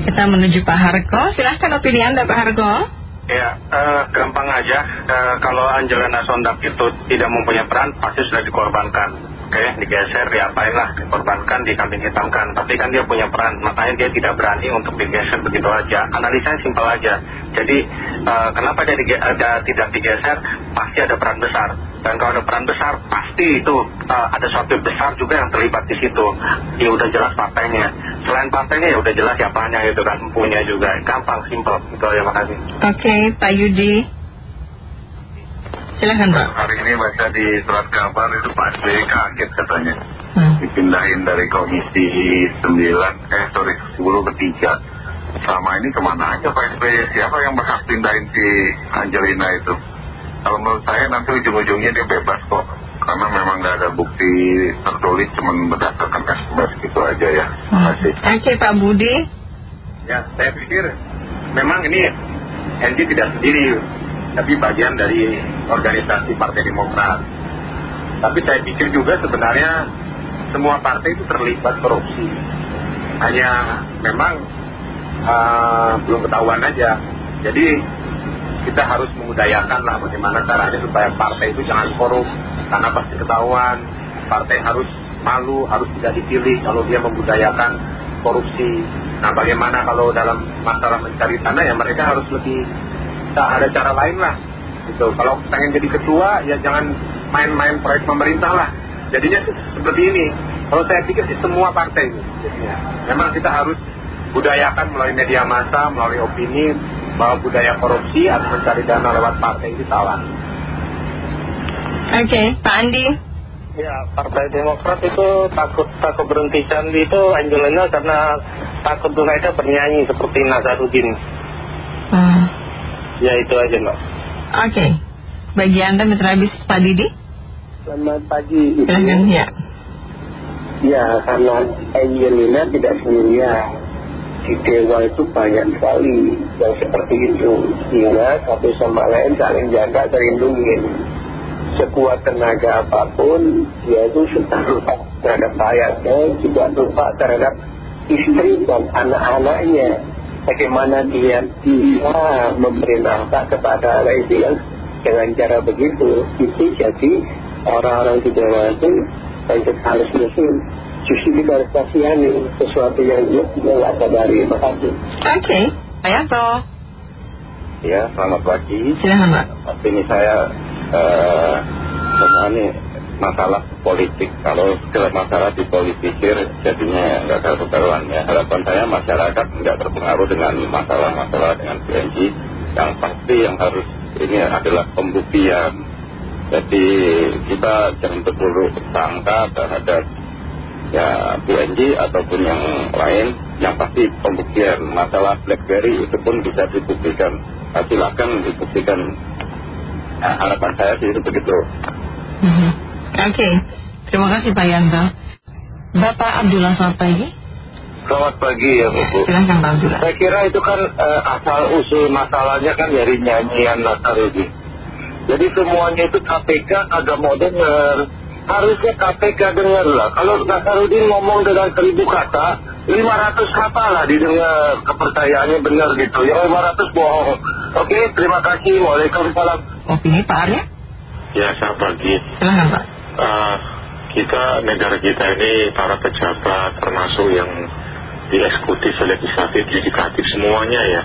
Kita menuju Pak Hargo. Silahkan opini Anda Pak Hargo. Ya, eh, gampang aja. Eh, kalau Angelina Sondak itu tidak mempunyai peran, pasti sudah dikorbankan. Oke, digeser, diapain lah, dikorbankan, dikambing hitamkan. Tapi kan dia punya peran, makanya dia tidak berani untuk digeser begitu aja. Analisanya simpel aja. Jadi, eh, kenapa dia ada, tidak digeser? Pasti ada peran besar. Dan kalau ada peran besar, pasti itu eh, ada suatu besar juga yang terlibat di situ. Ya udah jelas partainya. Selain partainya ya udah jelas siapanya gitu kan, punya juga. Gampang, simpel. Itu aja, makasih. Oke, Pak Yudi. Silahkan Pak. Hari ini baca di surat kabar itu Pak kaget katanya. Hmm. Dipindahin dari komisi 9, eh sorry 10 ke 3. Selama ini ke mana aja Pak SBY? Siapa yang berhak pindahin si Angelina itu? Kalau menurut saya nanti ujung-ujungnya dia bebas kok. Karena memang nggak ada bukti tertulis, cuma berdasarkan SMS gitu aja ya. Terima Hmm. kasih. Oke Pak Budi. Ya, saya pikir memang ini NG tidak sendiri, tapi bagian dari organisasi Partai Demokrat. Tapi saya pikir juga sebenarnya semua partai itu terlibat korupsi. Hanya memang eh, belum ketahuan aja. Jadi kita harus mengudayakan lah bagaimana caranya supaya partai itu jangan korup. Karena pasti ketahuan, partai harus malu, harus tidak dipilih kalau dia membudayakan korupsi. Nah bagaimana kalau dalam masalah mencari tanah ya mereka harus lebih tak ada cara lain lah gitu. Kalau pengen jadi ketua ya jangan main-main proyek pemerintah lah. Jadinya seperti ini. Kalau saya pikir sih semua partai ini. Memang kita harus budayakan melalui media massa, melalui opini bahwa budaya korupsi atau mencari dana lewat partai itu salah. Oke, Pak Andi. Ya, Partai Demokrat itu takut takut berhentikan itu Angelina karena takut mereka bernyanyi seperti Nazarudin. Hmm. Ya itu aja mbak. Oke. Bagi Anda Mitra Bis Pak Didi. Selamat pagi. Silahkan ya. Ya, karena Angelina tidak sendirian. Di Dewa itu banyak sekali yang seperti itu. Sehingga satu sama lain saling jaga, terlindungi. Sekuat tenaga apa pun, dia itu sudah lupa terhadap rakyatnya, juga lupa terhadap istri dan anak-anaknya. Bagaimana dia bisa memberi nafkah kepada rakyat dengan cara begitu. Itu jadi orang-orang di Dewa itu banyak halus Justru kita harus kasihani sesuatu yang dia tidak sadari. Terima kasih. Oke. Pak Yanto. Ya, selamat pagi. Silahkan Pak. Tapi ini saya eh, semua ini masalah politik. Kalau segala masalah dipolitisir jadinya nggak karu-karuan ya. Harapan saya masyarakat nggak terpengaruh dengan masalah-masalah dengan PNG. Yang pasti yang harus ini adalah pembuktian. Jadi kita jangan berburuk sangka terhadap ya BNG ataupun yang lain yang pasti pembuktian masalah BlackBerry itu pun bisa dibuktikan nah, silakan dibuktikan nah, harapan saya sih itu begitu Mhm. Oke. Terima kasih Pak Yanto. Bapak Abdullah selamat pagi. Selamat pagi ya Bu. Silahkan Pak Abdullah. Saya kira itu kan eh, asal usul masalahnya kan dari nyanyian Nasarudin. Jadi semuanya itu KPK agak mau dengar. Harusnya KPK dengar lah. Kalau Nasarudin ngomong dengan seribu kata, 500 kata lah didengar. Kepercayaannya benar gitu. Yang 500 bohong. Oke, terima kasih. Waalaikumsalam. Opini Pak Arya. Ya, selamat pagi. Silahkan Pak. Eh, kita negara kita ini para pejabat termasuk yang di eksekutif, legislatif, yudikatif semuanya ya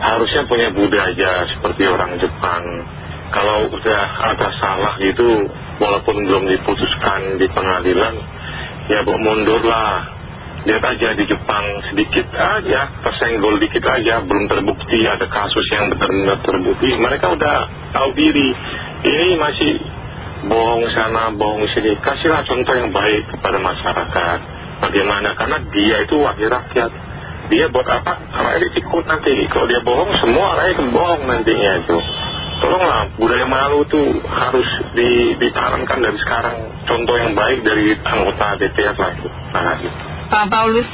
harusnya punya budaya seperti orang Jepang. Kalau udah ada salah gitu, walaupun belum diputuskan di pengadilan, ya bu mundur lah. Lihat aja di Jepang sedikit aja, tersenggol dikit aja, belum terbukti ada kasus yang benar-benar terbukti. Mereka udah tahu diri. Ini masih bohong sana, bohong sini. Kasihlah contoh yang baik kepada masyarakat. Bagaimana? Karena dia itu wakil rakyat. Dia buat apa? Rakyat ikut nanti. Kalau dia bohong, semua rakyat bohong nantinya itu. Tolonglah, budaya malu itu harus di, ditanamkan dari sekarang. Contoh yang baik dari anggota DPR lah itu. Nah, gitu. Pak Paulus.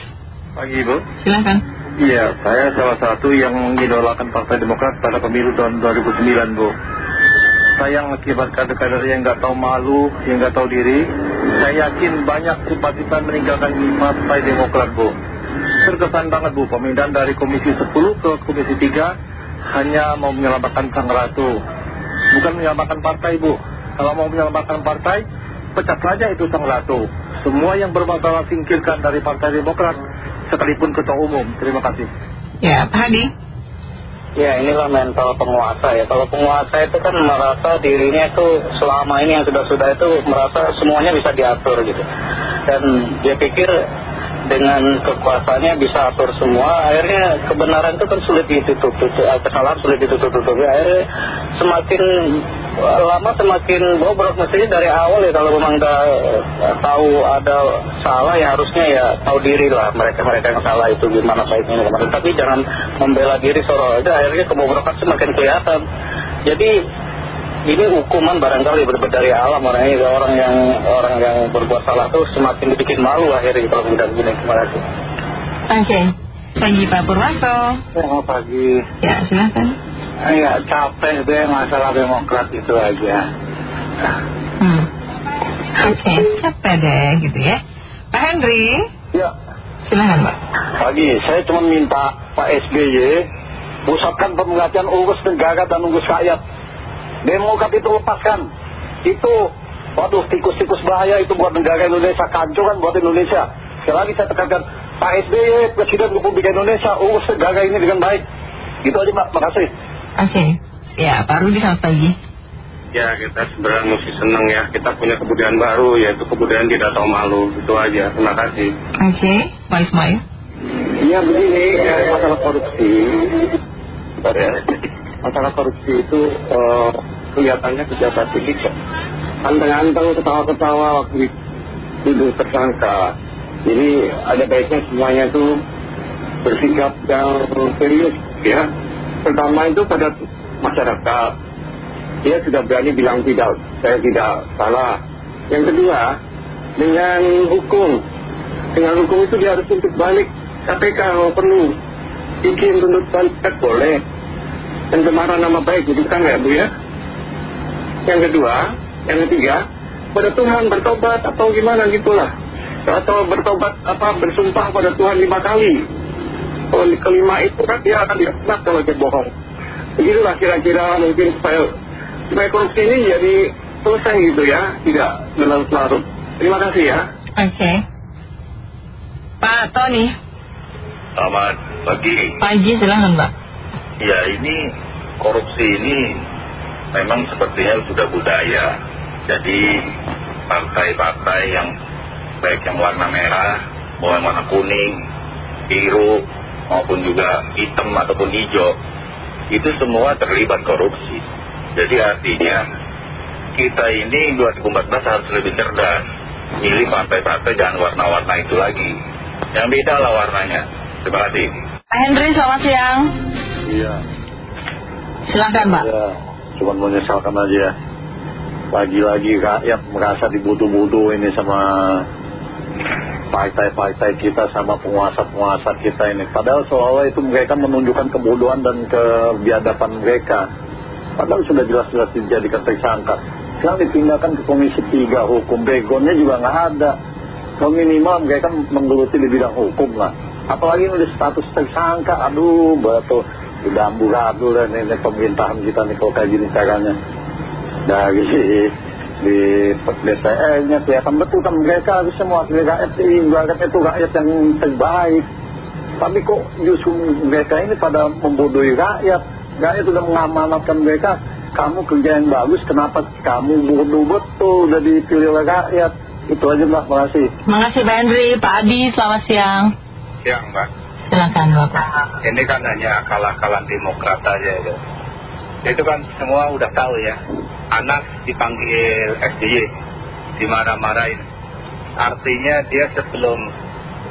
Pagi Bu. Silahkan. Iya, saya salah satu yang mengidolakan Partai Demokrat pada pemilu tahun 2009 Bu. Sayang akibat kader-kader yang nggak tahu malu, yang nggak tahu diri. Saya yakin banyak simpatisan meninggalkan Partai Demokrat Bu. terkesan banget Bu pemindahan dari Komisi 10 ke Komisi 3 hanya mau menyelamatkan Sang Ratu. Bukan menyelamatkan partai Bu. Kalau mau menyelamatkan partai pecat saja itu Sang Ratu. Semua yang bermasalah singkirkan dari Partai Demokrat sekalipun ketua umum. Terima kasih. Ya Pak Hadi? Ya inilah mental penguasa ya. Kalau penguasa itu kan merasa dirinya itu selama ini yang sudah-sudah itu merasa semuanya bisa diatur gitu. Dan dia pikir dengan kekuasaannya bisa atur semua akhirnya kebenaran itu kan sulit ditutup-tutup eh, kesalahan sulit ditutup-tutupi akhirnya semakin lama semakin bobrok mestinya dari awal ya kalau memang udah eh, tahu ada salah ya harusnya ya tahu diri lah mereka-mereka yang salah itu gimana baiknya kemarin tapi jangan membela diri soal aja akhirnya kebobrokan semakin kelihatan. Jadi ini hukuman barangkali berbeda dari alam orangnya orang yang orang yang berbuat salah tuh semakin dibikin malu akhirnya kalau udah begini. Terima kasih. Oke Pagi Pak Purwanto. Selamat pagi. Ya silakan. Ya capek deh masalah demokrat itu aja. Hmm. Oke capek deh gitu ya. Pak Henry? Ya. Silakan Pak. Pagi saya cuma minta Pak SBY Pusatkan pemerhatian urus negara dan urus rakyat Demokrat itu lepaskan. Itu Waduh tikus-tikus bahaya itu buat negara Indonesia. Kacau kan buat Indonesia. Sekali lagi saya tekankan Pak SBY Presiden Republik Indonesia Urus negara ini dengan baik. Itu aja Mbak Makasih Oke. Ya Pak Rudi selamat pagi. Ya kita sebenarnya mesti senang ya. Kita punya kebudayaan baru Yaitu kebudayaan tidak tahu malu. Itu aja. Terima kasih. Oke. Pak Ismail? Ya begini eh, Masalah korupsi. Bentar ya Masalah korupsi itu eh, Kelihatannya pejabat tinggi Anteng-anteng ketawa-ketawa Waktu duduk tersangka. Jadi ada baiknya semuanya itu Bersikap yang serius ya. Pertama itu pada masyarakat. Dia sudah berani bilang tidak Saya tidak salah. Yang kedua Dengan hukum. Dengan hukum itu dia harus tuntut balik. KPK kalau perlu Bikin tuntut balik boleh Dan kemarin nama baik Jadi kan ya Bu ya? Yang kedua Yang ketiga Pada Tuhan bertobat Atau gimana gitulah. Atau bertobat apa Bersumpah pada Tuhan lima kali. Kalau kelima itu kan dia akan diakmat kalau dia bohong. Begitulah kira-kira mungkin supaya Supaya korupsi ini jadi selesai gitu ya Tidak berlarut-larut. Terima kasih ya. Oke. Pak Tony. Selamat pagi. Pagi silakan Pak Ya ini korupsi ini memang sepertinya sudah budaya. Jadi partai-partai yang baik yang warna merah maupun yang warna kuning, biru maupun juga hitam ataupun hijau itu semua terlibat korupsi. Jadi artinya kita ini 2014 harus lebih cerdas. Milih partai-partai jangan warna-warna itu lagi. Yang beda lah warnanya. Terima kasih. Pak selamat siang Iya Silakan Pak Ya, cuma menyesalkan aja ya. Lagi-lagi rakyat merasa dibutuh-butuh ini sama partai-partai kita sama penguasa-penguasa kita ini. Padahal seolah itu mereka menunjukkan kebodohan dan kebiadaban mereka. Padahal sudah jelas-jelas dijadikan tersangka. Sekarang dipindahkan ke Komisi 3 hukum. Backgroundnya juga nggak ada. Kalau minimal mereka menggeluti di bidang hukum lah. Apalagi ini status tersangka. Aduh, batu udah amburadul dan ini pemerintahan kita nih kalau kayak gini caranya. Dari di DPR-nya kelihatan betul kan mereka harus semua rakyat ibaratnya itu rakyat yang terbaik. Tapi kok justru mereka ini pada membodohi rakyat? Rakyat sudah mengamanatkan mereka kamu kerja yang bagus kenapa kamu bodoh? Betul udah dipilih oleh rakyat. Itu aja mbak. Makasih Makasih Pak Henry Pak Adi selamat siang. Siang Mbak Silakan Bapak. Ini kan hanya kalah-kalah demokrat aja itu Itu kan semua udah tahu ya. Anas dipanggil SBY Dimarah-marahin. Artinya dia sebelum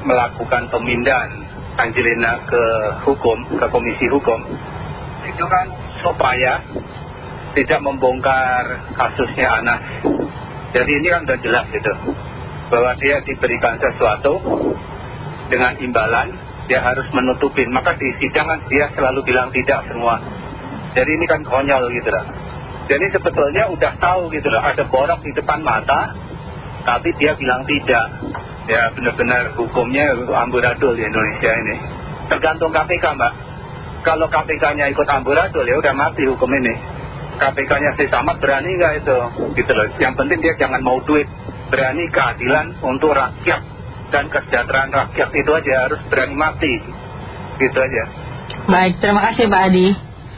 melakukan pemindahan Angelina ke hukum, ke komisi hukum Itu kan supaya tidak membongkar kasusnya Anas Jadi ini kan udah jelas gitu. Bahwa dia diberikan sesuatu dengan imbalan dia harus menutupin maka di sidangan dia selalu bilang tidak semua. Jadi ini kan konyol gitu lah. Jadi sebetulnya udah tahu gitu loh ada borok di depan mata tapi dia bilang tidak. Ya benar-benar hukumnya amburadul di Indonesia ini. Tergantung KPK mbak. Kalau KPK-nya ikut amburadul ya udah mati hukum ini. KPK-nya si Samad berani nggak itu? Gitu loh. Yang penting dia jangan mau duit. Berani keadilan untuk rakyat dan kesejahteraan rakyat itu aja harus berani mati gitu aja Baik, terima kasih Pak Adi.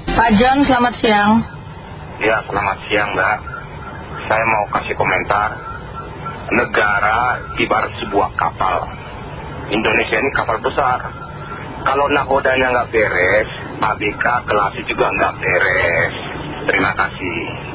Pak John, selamat siang. Ya, selamat siang Mbak. Saya mau kasih komentar. Negara ibarat sebuah kapal. Indonesia ini kapal besar. Kalau nakodanya nggak beres, ABK kelasnya juga nggak beres. Terima kasih.